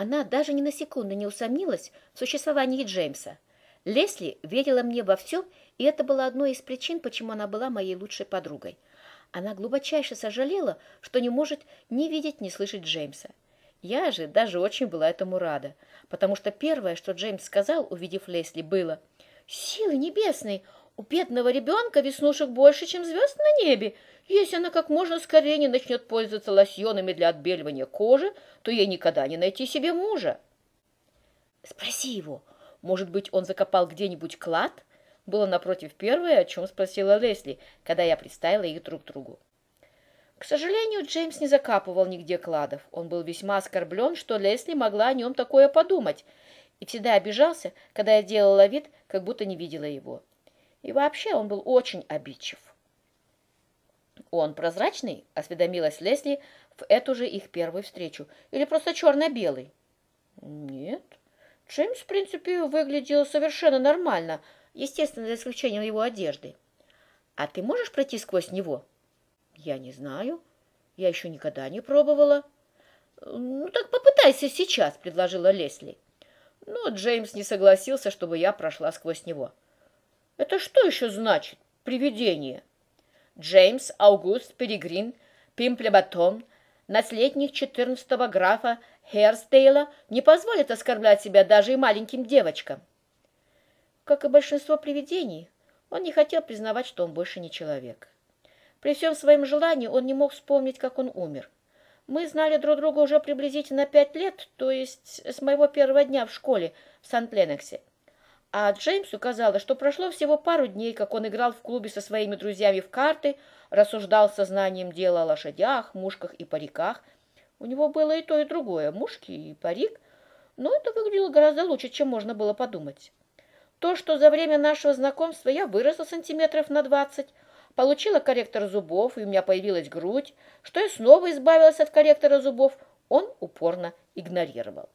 Она даже ни на секунду не усомнилась в существовании Джеймса. Лесли верила мне во все, и это было одной из причин, почему она была моей лучшей подругой. Она глубочайше сожалела, что не может ни видеть, ни слышать Джеймса. Я же даже очень была этому рада, потому что первое, что Джеймс сказал, увидев Лесли, было «Силы небесные! У бедного ребенка веснушек больше, чем звезд на небе. Если она как можно скорее не начнет пользоваться лосьонами для отбеливания кожи, то ей никогда не найти себе мужа». «Спроси его, может быть, он закопал где-нибудь клад?» Было напротив первое, о чем спросила Лесли, когда я представила их друг другу. К сожалению, Джеймс не закапывал нигде кладов. Он был весьма оскорблен, что Лесли могла о нем такое подумать, и всегда обижался, когда я делала вид, как будто не видела его. И вообще он был очень обидчив. «Он прозрачный?» — осведомилась Лесли в эту же их первую встречу. «Или просто черно-белый?» «Нет. Джеймс, в принципе, выглядел совершенно нормально, естественно, за исключением его одежды. А ты можешь пройти сквозь него?» Я не знаю. Я еще никогда не пробовала. Ну так попытайся сейчас, предложила Лесли. Но Джеймс не согласился, чтобы я прошла сквозь него. Это что еще значит? Привидение. Джеймс Аугуст Перегрин Пимплебатон, наследник четырнадцатого графа Херстейла, не позволит оскорблять себя даже и маленьким девочкам. Как и большинство привидений, он не хотел признавать, что он больше не человек. При всем своем желании он не мог вспомнить, как он умер. Мы знали друг друга уже приблизительно пять лет, то есть с моего первого дня в школе в Сант-Леноксе. А Джеймсу казалось, что прошло всего пару дней, как он играл в клубе со своими друзьями в карты, рассуждал сознанием дела о лошадях, мушках и париках. У него было и то, и другое, мушки и парик, но это выглядело гораздо лучше, чем можно было подумать. То, что за время нашего знакомства я выросла сантиметров на двадцать, получила корректор зубов, и у меня появилась грудь, что я снова избавилась от корректора зубов, он упорно игнорировал.